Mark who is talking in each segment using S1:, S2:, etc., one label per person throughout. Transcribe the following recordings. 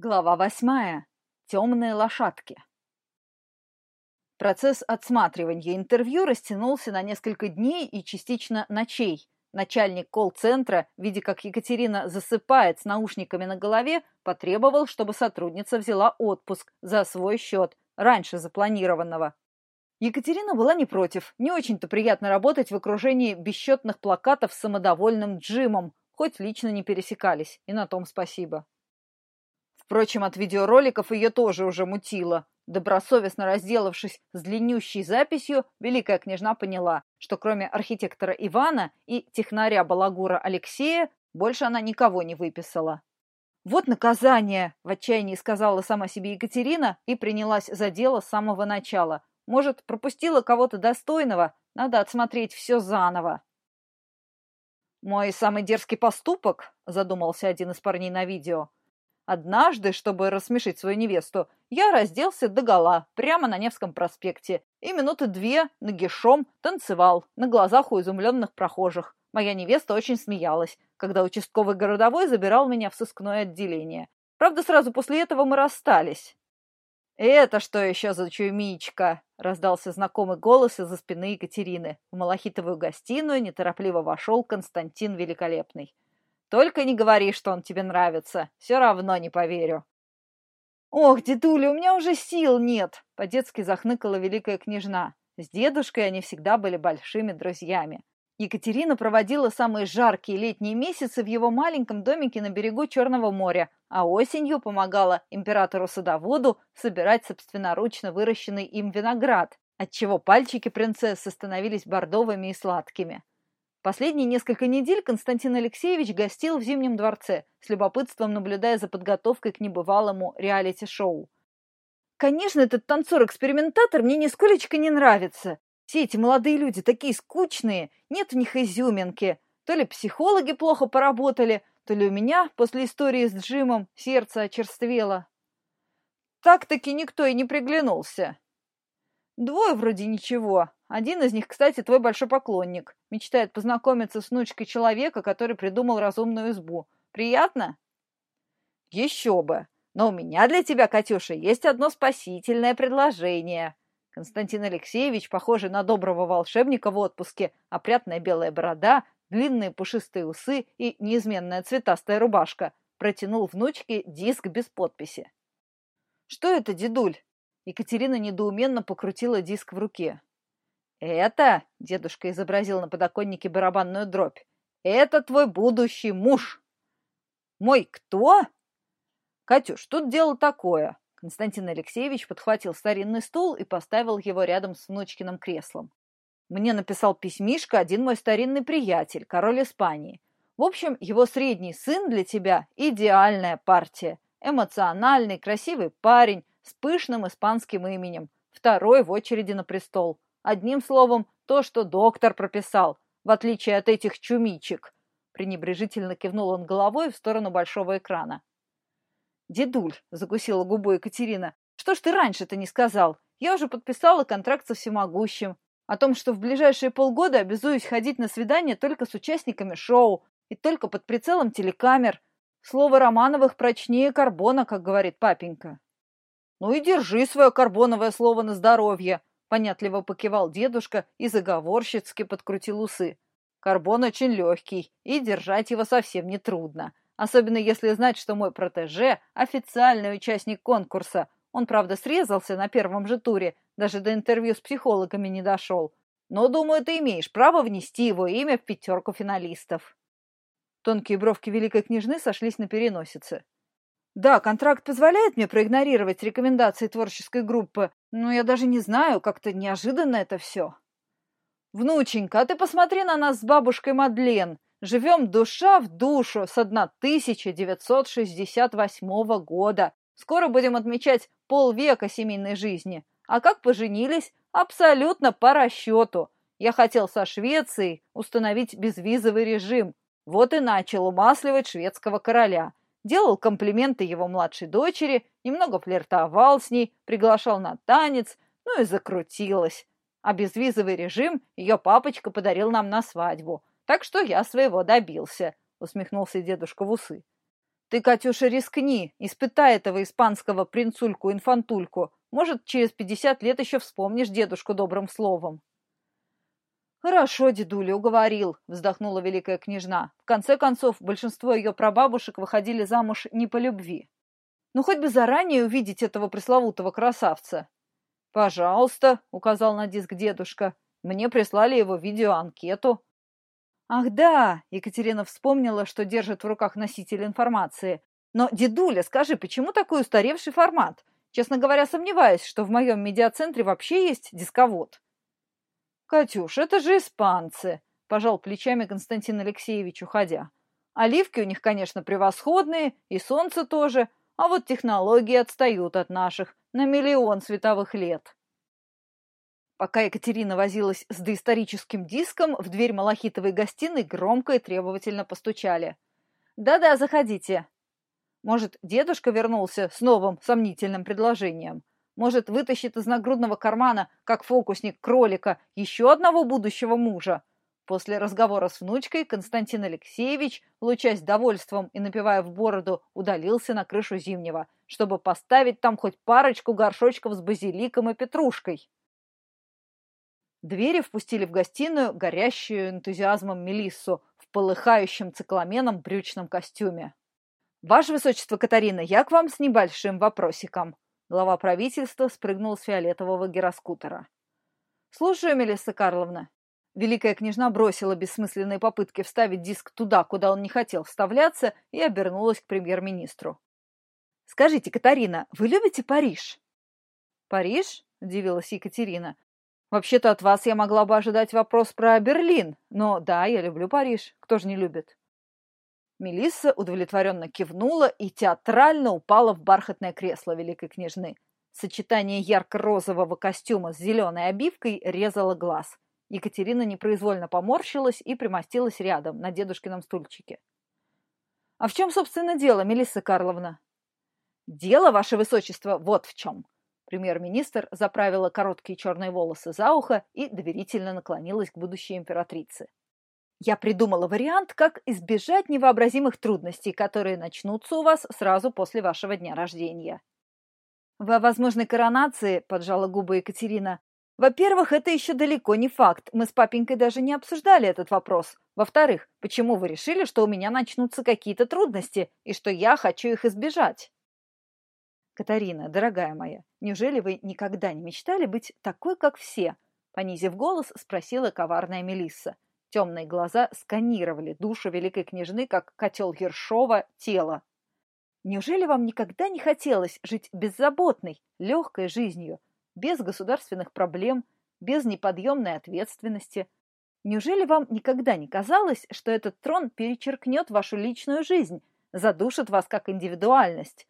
S1: Глава восьмая. Темные лошадки. Процесс отсматривания интервью растянулся на несколько дней и частично ночей. Начальник колл-центра, видя, как Екатерина засыпает с наушниками на голове, потребовал, чтобы сотрудница взяла отпуск за свой счет, раньше запланированного. Екатерина была не против. Не очень-то приятно работать в окружении бесчетных плакатов с самодовольным Джимом, хоть лично не пересекались, и на том спасибо. Впрочем, от видеороликов ее тоже уже мутило. Добросовестно разделавшись с длиннющей записью, великая княжна поняла, что кроме архитектора Ивана и технаря Балагура Алексея, больше она никого не выписала. «Вот наказание!» – в отчаянии сказала сама себе Екатерина и принялась за дело с самого начала. «Может, пропустила кого-то достойного? Надо отсмотреть все заново». «Мой самый дерзкий поступок», – задумался один из парней на видео – Однажды, чтобы рассмешить свою невесту, я разделся догола, прямо на Невском проспекте, и минуты две нагишом танцевал на глазах у изумленных прохожих. Моя невеста очень смеялась, когда участковый городовой забирал меня в сыскное отделение. Правда, сразу после этого мы расстались. «Это что еще за чумичка?» — раздался знакомый голос из-за спины Екатерины. В малахитовую гостиную неторопливо вошел Константин Великолепный. Только не говори, что он тебе нравится. Все равно не поверю. Ох, дедуля, у меня уже сил нет, по-детски захныкала великая княжна. С дедушкой они всегда были большими друзьями. Екатерина проводила самые жаркие летние месяцы в его маленьком домике на берегу Черного моря, а осенью помогала императору-садоводу собирать собственноручно выращенный им виноград, отчего пальчики принцессы становились бордовыми и сладкими. Последние несколько недель Константин Алексеевич гостил в Зимнем дворце, с любопытством наблюдая за подготовкой к небывалому реалити-шоу. «Конечно, этот танцор-экспериментатор мне нисколечко не нравится. Все эти молодые люди такие скучные, нет в них изюминки. То ли психологи плохо поработали, то ли у меня после истории с Джимом сердце очерствело. Так-таки никто и не приглянулся. Двое вроде ничего, один из них, кстати, твой большой поклонник. Мечтает познакомиться с внучкой человека, который придумал разумную избу. Приятно? Еще бы. Но у меня для тебя, Катюша, есть одно спасительное предложение. Константин Алексеевич, похожий на доброго волшебника в отпуске, опрятная белая борода, длинные пушистые усы и неизменная цветастая рубашка, протянул внучке диск без подписи. «Что это, дедуль?» Екатерина недоуменно покрутила диск в руке. «Это...» — дедушка изобразил на подоконнике барабанную дробь. «Это твой будущий муж!» «Мой кто?» «Катюш, тут дело такое». Константин Алексеевич подхватил старинный стул и поставил его рядом с внучкиным креслом. Мне написал письмишко один мой старинный приятель, король Испании. В общем, его средний сын для тебя – идеальная партия. Эмоциональный, красивый парень с пышным испанским именем. Второй в очереди на престол. Одним словом, то, что доктор прописал, в отличие от этих чумичек. Пренебрежительно кивнул он головой в сторону большого экрана. «Дедуль», — закусила губу Екатерина, — «что ж ты раньше-то не сказал? Я уже подписала контракт со всемогущим. О том, что в ближайшие полгода обязуюсь ходить на свидание только с участниками шоу и только под прицелом телекамер. Слово Романовых прочнее карбона, как говорит папенька». «Ну и держи свое карбоновое слово на здоровье», Понятливо покивал дедушка и заговорщицки подкрутил усы. Карбон очень легкий, и держать его совсем не трудно. Особенно если знать, что мой протеже – официальный участник конкурса. Он, правда, срезался на первом же туре, даже до интервью с психологами не дошел. Но, думаю, ты имеешь право внести его имя в пятерку финалистов. Тонкие бровки великой княжны сошлись на переносице. Да, контракт позволяет мне проигнорировать рекомендации творческой группы, но я даже не знаю, как-то неожиданно это все. Внученька, а ты посмотри на нас с бабушкой Мадлен. Живем душа в душу с 1968 года. Скоро будем отмечать полвека семейной жизни. А как поженились? Абсолютно по расчету. Я хотел со Швецией установить безвизовый режим. Вот и начал умасливать шведского короля делал комплименты его младшей дочери, немного флиртовал с ней, приглашал на танец, ну и закрутилась. А безвизовый режим ее папочка подарил нам на свадьбу, так что я своего добился, усмехнулся дедушка в усы. Ты, Катюша, рискни, испытай этого испанского принцульку-инфантульку. Может, через пятьдесят лет еще вспомнишь дедушку добрым словом. «Хорошо, дедуля, уговорил», — вздохнула великая княжна. В конце концов, большинство ее прабабушек выходили замуж не по любви. «Ну, хоть бы заранее увидеть этого пресловутого красавца». «Пожалуйста», — указал на диск дедушка. «Мне прислали его видеоанкету». Ах да, Екатерина вспомнила, что держит в руках носитель информации. Но, дедуля, скажи, почему такой устаревший формат? Честно говоря, сомневаюсь, что в моем медиацентре вообще есть дисковод. Катюш, это же испанцы, пожал плечами Константин Алексеевич, уходя. Оливки у них, конечно, превосходные, и солнце тоже, а вот технологии отстают от наших на миллион световых лет. Пока Екатерина возилась с доисторическим диском, в дверь малахитовой гостиной громко и требовательно постучали. «Да-да, заходите». Может, дедушка вернулся с новым сомнительным предложением? Может, вытащит из нагрудного кармана, как фокусник кролика, еще одного будущего мужа? После разговора с внучкой Константин Алексеевич, лучась довольством и напивая в бороду, удалился на крышу Зимнего, чтобы поставить там хоть парочку горшочков с базиликом и петрушкой. Двери впустили в гостиную горящую энтузиазмом Мелиссу в полыхающем цикламеном брючном костюме. «Ваше Высочество Катарина, я к вам с небольшим вопросиком». Глава правительства спрыгнул с фиолетового гироскутера. «Слушаю, Мелисса Карловна». Великая княжна бросила бессмысленные попытки вставить диск туда, куда он не хотел вставляться, и обернулась к премьер-министру. «Скажите, Катарина, вы любите Париж?» «Париж?» – удивилась Екатерина. Вообще-то от вас я могла бы ожидать вопрос про Берлин, но да, я люблю Париж. Кто же не любит? Мелисса удовлетворенно кивнула и театрально упала в бархатное кресло великой княжны. Сочетание ярко-розового костюма с зеленой обивкой резало глаз. Екатерина непроизвольно поморщилась и примостилась рядом, на дедушкином стульчике. «А в чем, собственно, дело, Мелисса Карловна?» «Дело, ваше высочество, вот в чем. Премьер-министр заправила короткие черные волосы за ухо и доверительно наклонилась к будущей императрице. «Я придумала вариант, как избежать невообразимых трудностей, которые начнутся у вас сразу после вашего дня рождения». «Во возможной коронации», — поджала губы Екатерина, «во-первых, это еще далеко не факт. Мы с папенькой даже не обсуждали этот вопрос. Во-вторых, почему вы решили, что у меня начнутся какие-то трудности и что я хочу их избежать?» «Катарина, дорогая моя, неужели вы никогда не мечтали быть такой, как все?» Понизив голос, спросила коварная Мелисса. Темные глаза сканировали душу великой княжны, как котел Ершова, тело. «Неужели вам никогда не хотелось жить беззаботной, легкой жизнью, без государственных проблем, без неподъемной ответственности?» Неужели вам никогда не казалось, что этот трон перечеркнет вашу личную жизнь, задушит вас как индивидуальность?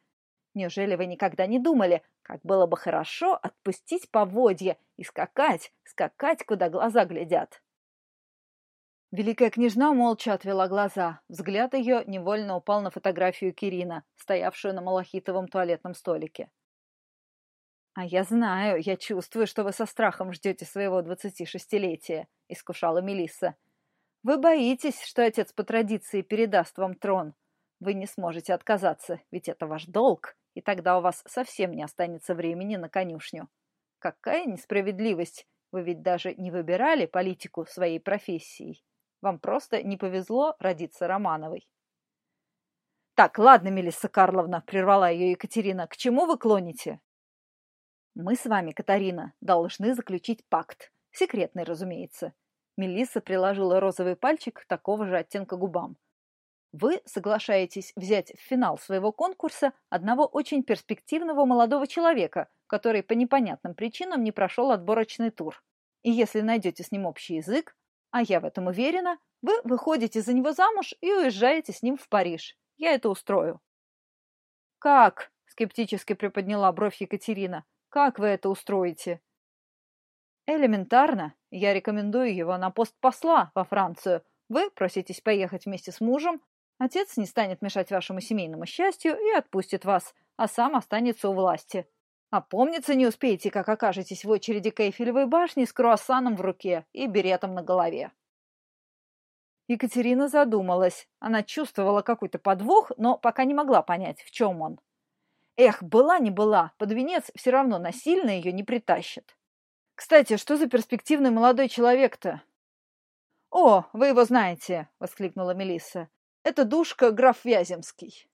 S1: Неужели вы никогда не думали, как было бы хорошо отпустить поводья и скакать, скакать, куда глаза глядят? Великая княжна молча отвела глаза. Взгляд ее невольно упал на фотографию Кирина, стоявшую на малахитовом туалетном столике. «А я знаю, я чувствую, что вы со страхом ждете своего двадцати шестилетия», — искушала Мелисса. «Вы боитесь, что отец по традиции передаст вам трон. Вы не сможете отказаться, ведь это ваш долг и тогда у вас совсем не останется времени на конюшню. Какая несправедливость! Вы ведь даже не выбирали политику своей профессией. Вам просто не повезло родиться Романовой. Так, ладно, Мелисса Карловна, прервала ее Екатерина, к чему вы клоните? Мы с вами, Катарина, должны заключить пакт. Секретный, разумеется. Мелисса приложила розовый пальчик такого же оттенка губам. Вы соглашаетесь взять в финал своего конкурса одного очень перспективного молодого человека, который по непонятным причинам не прошел отборочный тур. И если найдете с ним общий язык, а я в этом уверена, вы выходите за него замуж и уезжаете с ним в Париж. Я это устрою. «Как?» – скептически приподняла бровь Екатерина. «Как вы это устроите?» «Элементарно. Я рекомендую его на пост посла во Францию. Вы проситесь поехать вместе с мужем, Отец не станет мешать вашему семейному счастью и отпустит вас, а сам останется у власти. Опомниться не успеете, как окажетесь в очереди к Эйфелевой башне с круассаном в руке и беретом на голове. Екатерина задумалась. Она чувствовала какой-то подвох, но пока не могла понять, в чем он. Эх, была не была, под венец все равно насильно ее не притащат. Кстати, что за перспективный молодой человек-то? О, вы его знаете, воскликнула Мелисса. Это душка граф Вяземский.